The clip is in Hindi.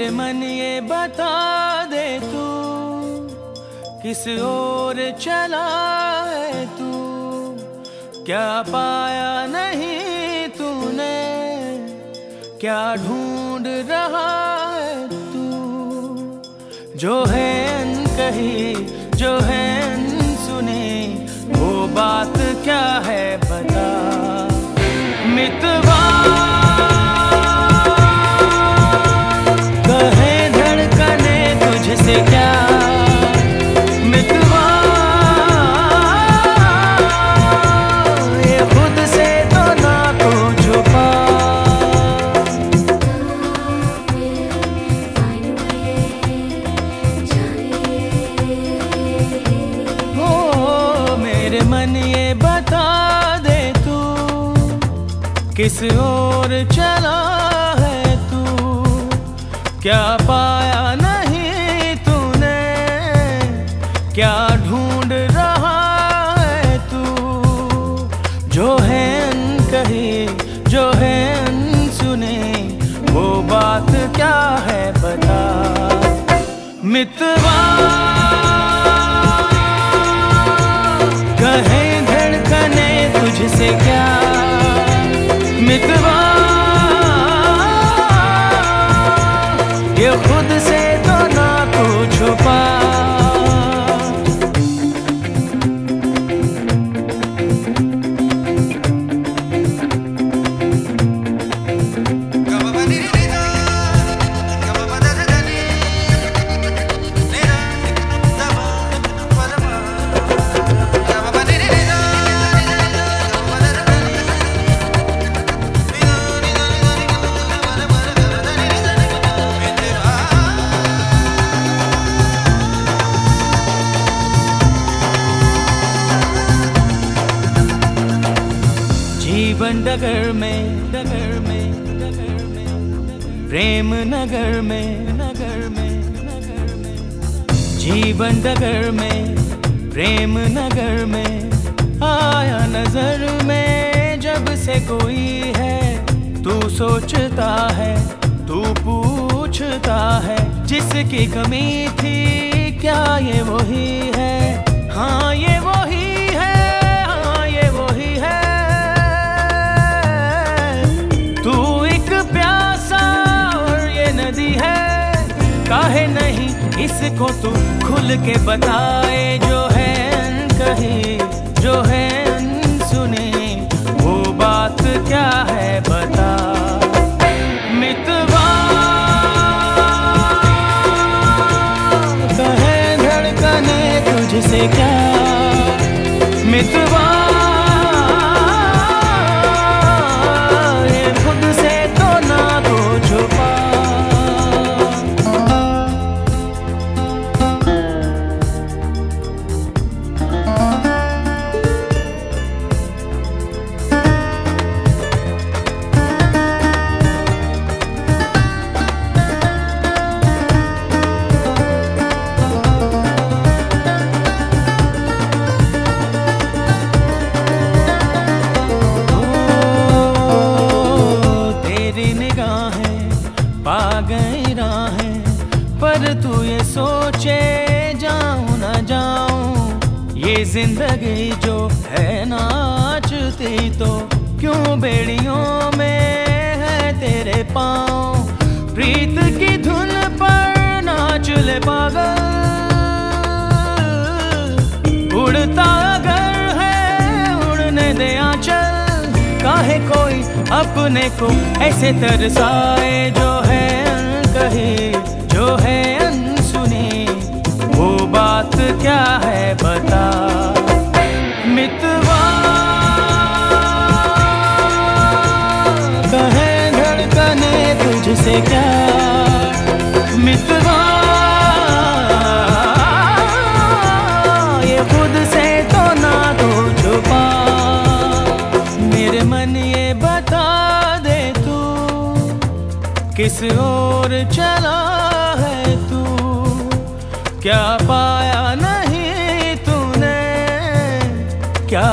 मन ये बता दे तू, किस ओर चला है तू? क्या पाया नहीं तूने? क्या ढूंढ रहा है तू? जो है कही, जो है सुने, वो बात क्या है बता? मितवा बता दे तू, किस ओर चला है तू? क्या पाया नहीं तूने? क्या ढूंढ रहा है तू? जो है कही, जो है सुने, वो बात क्या है बता? मितवा ये खुद से जीवन डगर में, नगर में नगर में, प्रेम नगर में नगर में नगर में, जीवन नगर में, प्रेम नगर में, आया नज़र में जब से कोई है, तू सोचता है, तू पूछता है, जिसकी कमी थी, क्या ये वही हाँ? काहे नहीं, इसको तू खुल के बताए, जो है कहे, जो है सुने, वो बात क्या है बता ये सोचे जाऊँ ना जाऊँ, ये ज़िंदगी जो है नाचती तो क्यों बेड़ियों में है तेरे पाँव? प्रीत की धुन पर नाच ले पागल। उड़ता अगर है, उड़ने दे आंचल। काहे कोई अपने को ऐसे तरसाए जो है, कही जो है तुझसे क्या मितवा ये खुद से तो ना तो छुपा। मेरे मन ये बता दे तू, किस ओर चला है तू? क्या पाया नहीं तूने? क्या